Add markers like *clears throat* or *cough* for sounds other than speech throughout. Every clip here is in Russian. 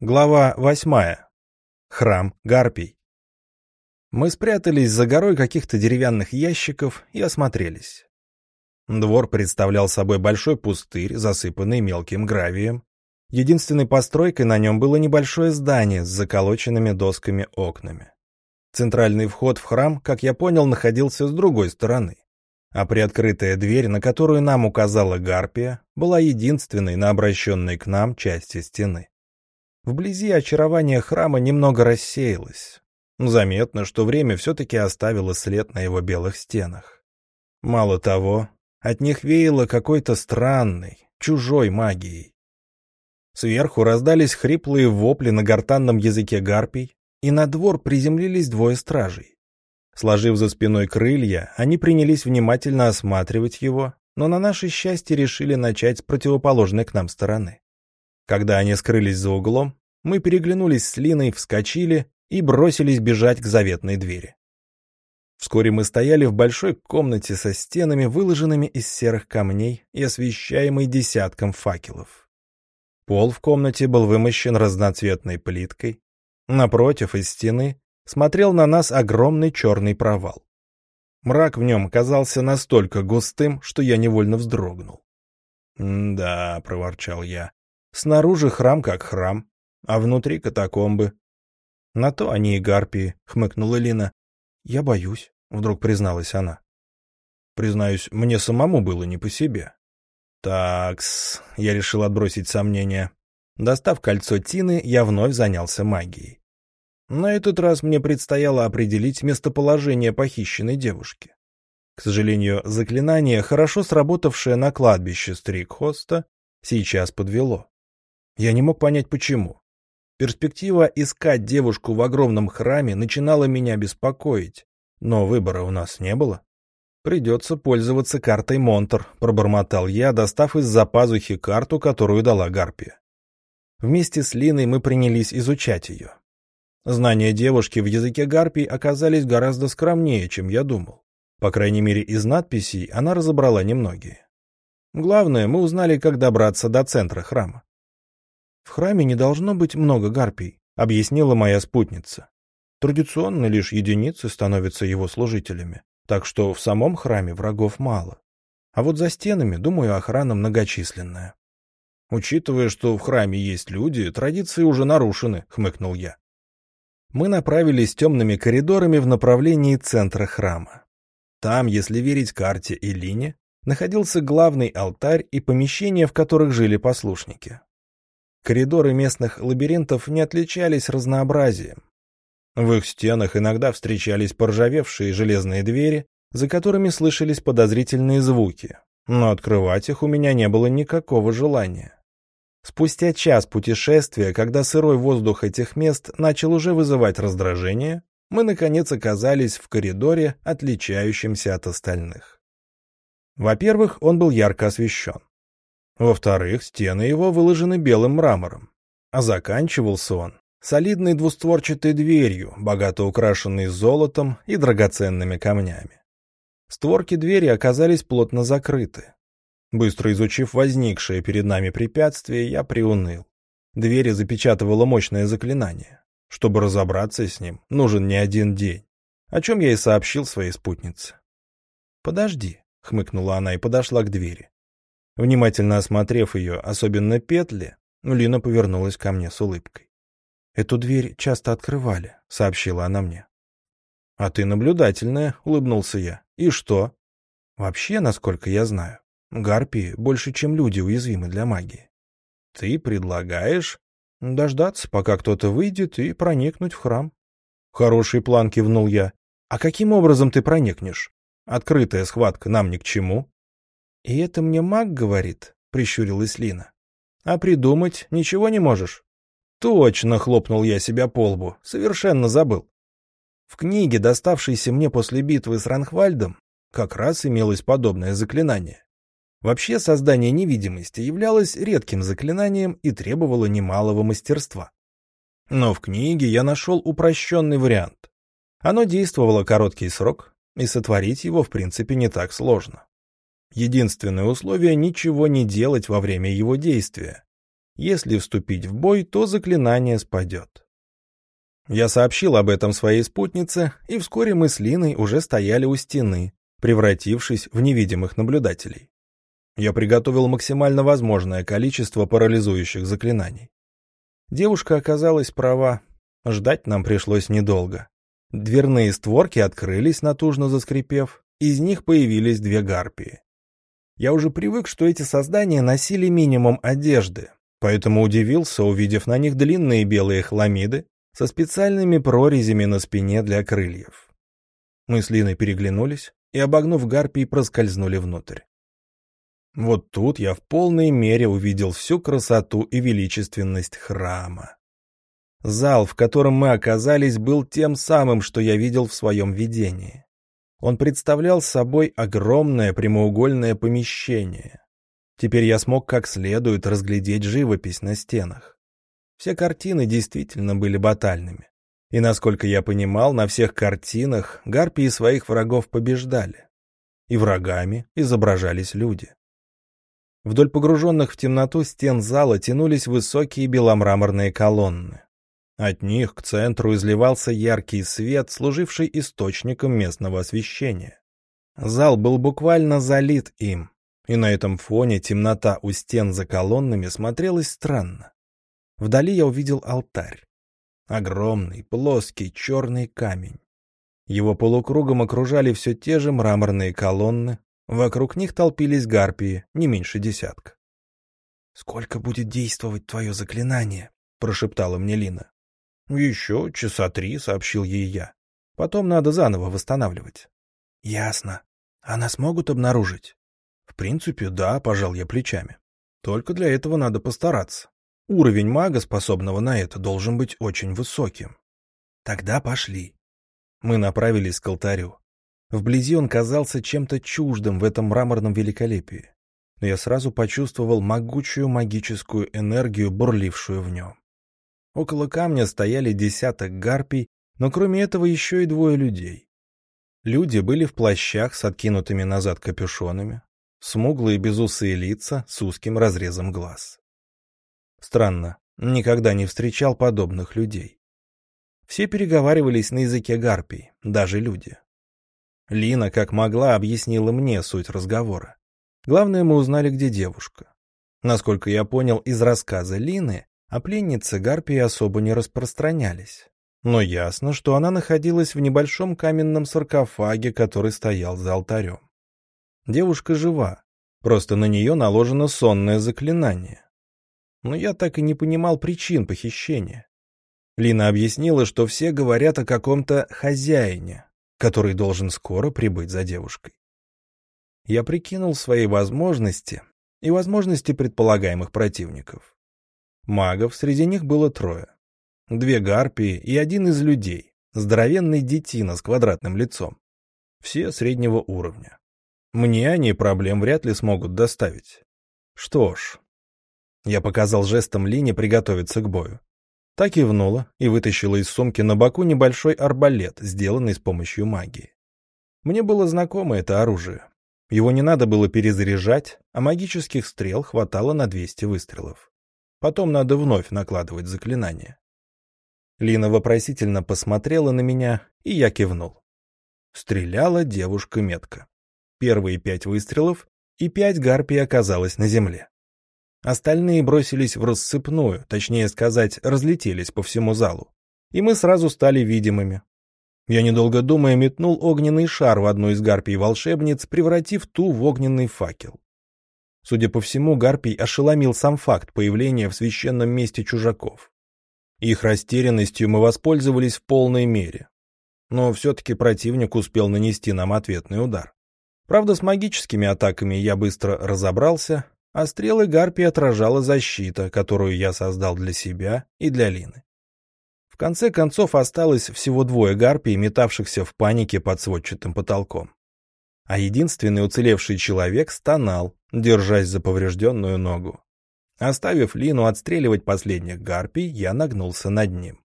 Глава восьмая. Храм Гарпий. Мы спрятались за горой каких-то деревянных ящиков и осмотрелись. Двор представлял собой большой пустырь, засыпанный мелким гравием. Единственной постройкой на нем было небольшое здание с заколоченными досками окнами. Центральный вход в храм, как я понял, находился с другой стороны. А приоткрытая дверь, на которую нам указала Гарпия, была единственной на обращенной к нам части стены. Вблизи очарование храма немного рассеялось. Заметно, что время все-таки оставило след на его белых стенах. Мало того, от них веяло какой-то странной, чужой магией. Сверху раздались хриплые вопли на гортанном языке гарпий, и на двор приземлились двое стражей. Сложив за спиной крылья, они принялись внимательно осматривать его, но на наше счастье решили начать с противоположной к нам стороны. Когда они скрылись за углом, мы переглянулись с Линой, вскочили и бросились бежать к заветной двери. Вскоре мы стояли в большой комнате со стенами, выложенными из серых камней и освещаемой десятком факелов. Пол в комнате был вымощен разноцветной плиткой. Напротив, из стены, смотрел на нас огромный черный провал. Мрак в нем казался настолько густым, что я невольно вздрогнул. «Да», — проворчал я, Снаружи храм как храм, а внутри катакомбы. На то они и гарпии, хмыкнула Лина. Я боюсь, вдруг призналась она. Признаюсь, мне самому было не по себе. Такс, я решил отбросить сомнения. Достав кольцо Тины, я вновь занялся магией. На этот раз мне предстояло определить местоположение похищенной девушки. К сожалению, заклинание, хорошо сработавшее на кладбище Стрикхоста, сейчас подвело. Я не мог понять, почему. Перспектива искать девушку в огромном храме начинала меня беспокоить, но выбора у нас не было. «Придется пользоваться картой Монтер», — пробормотал я, достав из-за пазухи карту, которую дала Гарпия. Вместе с Линой мы принялись изучать ее. Знания девушки в языке Гарпий оказались гораздо скромнее, чем я думал. По крайней мере, из надписей она разобрала немногие. Главное, мы узнали, как добраться до центра храма. «В храме не должно быть много гарпий», — объяснила моя спутница. «Традиционно лишь единицы становятся его служителями, так что в самом храме врагов мало. А вот за стенами, думаю, охрана многочисленная». «Учитывая, что в храме есть люди, традиции уже нарушены», — хмыкнул я. Мы направились темными коридорами в направлении центра храма. Там, если верить карте и лине, находился главный алтарь и помещения, в которых жили послушники. Коридоры местных лабиринтов не отличались разнообразием. В их стенах иногда встречались поржавевшие железные двери, за которыми слышались подозрительные звуки, но открывать их у меня не было никакого желания. Спустя час путешествия, когда сырой воздух этих мест начал уже вызывать раздражение, мы, наконец, оказались в коридоре, отличающемся от остальных. Во-первых, он был ярко освещен. Во-вторых, стены его выложены белым мрамором. А заканчивался он солидной двустворчатой дверью, богато украшенной золотом и драгоценными камнями. Створки двери оказались плотно закрыты. Быстро изучив возникшее перед нами препятствие, я приуныл. Двери запечатывало мощное заклинание. Чтобы разобраться с ним, нужен не один день. О чем я и сообщил своей спутнице. «Подожди», — хмыкнула она и подошла к двери. Внимательно осмотрев ее, особенно петли, Лина повернулась ко мне с улыбкой. «Эту дверь часто открывали», — сообщила она мне. «А ты наблюдательная», — улыбнулся я. «И что?» «Вообще, насколько я знаю, гарпии больше, чем люди, уязвимы для магии». «Ты предлагаешь?» «Дождаться, пока кто-то выйдет, и проникнуть в храм». «Хороший план», — кивнул я. «А каким образом ты проникнешь? Открытая схватка нам ни к чему». «И это мне маг говорит?» — прищурилась Лина. «А придумать ничего не можешь?» «Точно!» — хлопнул я себя по лбу. «Совершенно забыл». В книге, доставшейся мне после битвы с Ранхвальдом, как раз имелось подобное заклинание. Вообще создание невидимости являлось редким заклинанием и требовало немалого мастерства. Но в книге я нашел упрощенный вариант. Оно действовало короткий срок, и сотворить его в принципе не так сложно. Единственное условие — ничего не делать во время его действия. Если вступить в бой, то заклинание спадет. Я сообщил об этом своей спутнице, и вскоре мы с Линой уже стояли у стены, превратившись в невидимых наблюдателей. Я приготовил максимально возможное количество парализующих заклинаний. Девушка оказалась права. Ждать нам пришлось недолго. Дверные створки открылись, натужно заскрипев, из них появились две гарпии. Я уже привык, что эти создания носили минимум одежды, поэтому удивился, увидев на них длинные белые хламиды со специальными прорезями на спине для крыльев. Мы с Линой переглянулись и, обогнув гарпий, проскользнули внутрь. Вот тут я в полной мере увидел всю красоту и величественность храма. Зал, в котором мы оказались, был тем самым, что я видел в своем видении. Он представлял собой огромное прямоугольное помещение. Теперь я смог как следует разглядеть живопись на стенах. Все картины действительно были батальными. И, насколько я понимал, на всех картинах гарпии своих врагов побеждали. И врагами изображались люди. Вдоль погруженных в темноту стен зала тянулись высокие беломраморные колонны. От них к центру изливался яркий свет, служивший источником местного освещения. Зал был буквально залит им, и на этом фоне темнота у стен за колоннами смотрелась странно. Вдали я увидел алтарь. Огромный, плоский, черный камень. Его полукругом окружали все те же мраморные колонны, Вокруг них толпились гарпии, не меньше десятка. «Сколько будет действовать твое заклинание?» — прошептала мне Лина. «Еще часа три», — сообщил ей я. «Потом надо заново восстанавливать». «Ясно. А нас могут обнаружить?» «В принципе, да», — пожал я плечами. «Только для этого надо постараться. Уровень мага, способного на это, должен быть очень высоким». «Тогда пошли». Мы направились к алтарю. Вблизи он казался чем-то чуждым в этом мраморном великолепии. Но я сразу почувствовал могучую магическую энергию, бурлившую в нем. Около камня стояли десяток гарпий, но кроме этого еще и двое людей. Люди были в плащах с откинутыми назад капюшонами, смуглые безусые лица с узким разрезом глаз. Странно, никогда не встречал подобных людей. Все переговаривались на языке гарпий, даже люди. Лина, как могла, объяснила мне суть разговора. Главное, мы узнали, где девушка. Насколько я понял из рассказа Лины, о пленнице Гарпии особо не распространялись. Но ясно, что она находилась в небольшом каменном саркофаге, который стоял за алтарем. Девушка жива, просто на нее наложено сонное заклинание. Но я так и не понимал причин похищения. Лина объяснила, что все говорят о каком-то хозяине, который должен скоро прибыть за девушкой. Я прикинул свои возможности и возможности предполагаемых противников. Магов среди них было трое. Две гарпии и один из людей, здоровенный детина с квадратным лицом. Все среднего уровня. Мне они проблем вряд ли смогут доставить. Что ж, я показал жестом Лине приготовиться к бою. Так кивнула и вытащила из сумки на боку небольшой арбалет, сделанный с помощью магии. Мне было знакомо это оружие. Его не надо было перезаряжать, а магических стрел хватало на 200 выстрелов. Потом надо вновь накладывать заклинание. Лина вопросительно посмотрела на меня, и я кивнул. Стреляла девушка метко. Первые пять выстрелов, и пять гарпий оказалось на земле. Остальные бросились в рассыпную, точнее сказать, разлетелись по всему залу. И мы сразу стали видимыми. Я, недолго думая, метнул огненный шар в одну из гарпий-волшебниц, превратив ту в огненный факел. Судя по всему, гарпий ошеломил сам факт появления в священном месте чужаков. Их растерянностью мы воспользовались в полной мере. Но все-таки противник успел нанести нам ответный удар. Правда, с магическими атаками я быстро разобрался, а стрелы гарпии отражала защита, которую я создал для себя и для Лины. В конце концов осталось всего двое гарпий, метавшихся в панике под сводчатым потолком. А единственный уцелевший человек стонал, держась за поврежденную ногу. Оставив Лину отстреливать последних гарпий, я нагнулся над ним.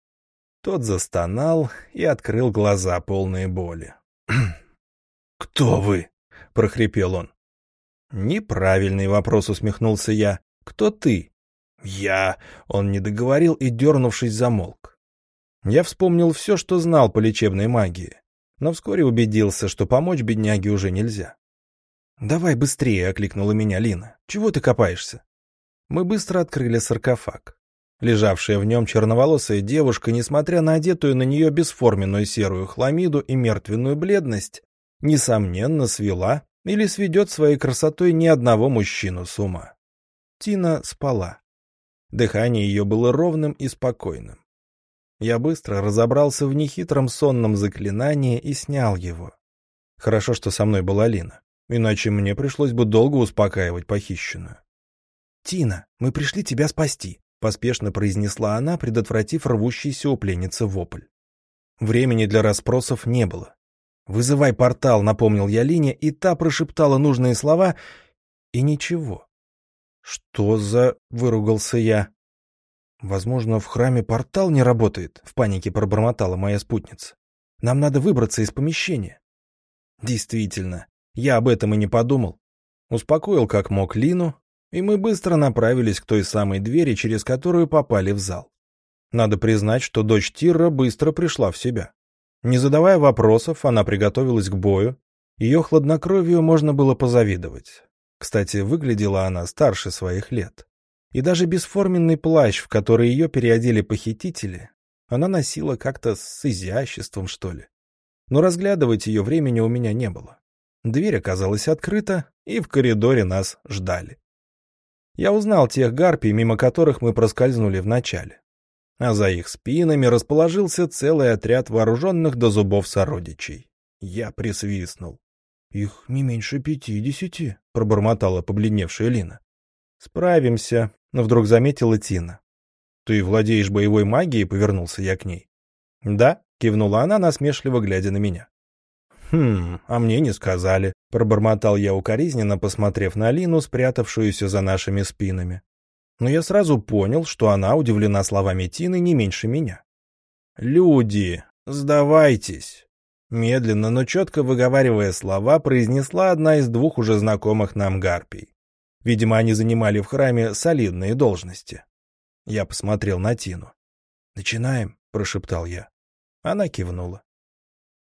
Тот застонал и открыл глаза, полные боли. *clears throat* «Кто вы?» — прохрипел он. «Неправильный вопрос», — усмехнулся я. «Кто ты?» «Я...» — он не договорил и, дернувшись, замолк. Я вспомнил все, что знал по лечебной магии, но вскоре убедился, что помочь бедняге уже нельзя. «Давай быстрее!» — окликнула меня Лина. «Чего ты копаешься?» Мы быстро открыли саркофаг. Лежавшая в нем черноволосая девушка, несмотря на одетую на нее бесформенную серую хламиду и мертвенную бледность, несомненно свела или сведет своей красотой ни одного мужчину с ума. Тина спала. Дыхание ее было ровным и спокойным. Я быстро разобрался в нехитром сонном заклинании и снял его. Хорошо, что со мной была Лина, иначе мне пришлось бы долго успокаивать похищенную. «Тина, мы пришли тебя спасти», — поспешно произнесла она, предотвратив рвущийся у пленницы вопль. Времени для расспросов не было. «Вызывай портал», — напомнил я Лине, и та прошептала нужные слова, и ничего. «Что за...» — выругался я. «Возможно, в храме портал не работает», — в панике пробормотала моя спутница. «Нам надо выбраться из помещения». Действительно, я об этом и не подумал. Успокоил как мог Лину, и мы быстро направились к той самой двери, через которую попали в зал. Надо признать, что дочь Тирра быстро пришла в себя. Не задавая вопросов, она приготовилась к бою. Ее хладнокровию можно было позавидовать. Кстати, выглядела она старше своих лет. И даже бесформенный плащ, в который ее переодели похитители, она носила как-то с изяществом, что ли. Но разглядывать ее времени у меня не было. Дверь оказалась открыта, и в коридоре нас ждали. Я узнал тех гарпий, мимо которых мы проскользнули вначале а за их спинами расположился целый отряд вооруженных до зубов сородичей. Я присвистнул. «Их не меньше пятидесяти», — пробормотала побледневшая Лина. «Справимся», — вдруг заметила Тина. «Ты владеешь боевой магией?» — повернулся я к ней. «Да», — кивнула она, насмешливо глядя на меня. «Хм, а мне не сказали», — пробормотал я укоризненно, посмотрев на Лину, спрятавшуюся за нашими спинами но я сразу понял, что она удивлена словами Тины не меньше меня. «Люди, сдавайтесь!» Медленно, но четко выговаривая слова, произнесла одна из двух уже знакомых нам гарпий. Видимо, они занимали в храме солидные должности. Я посмотрел на Тину. «Начинаем», — прошептал я. Она кивнула.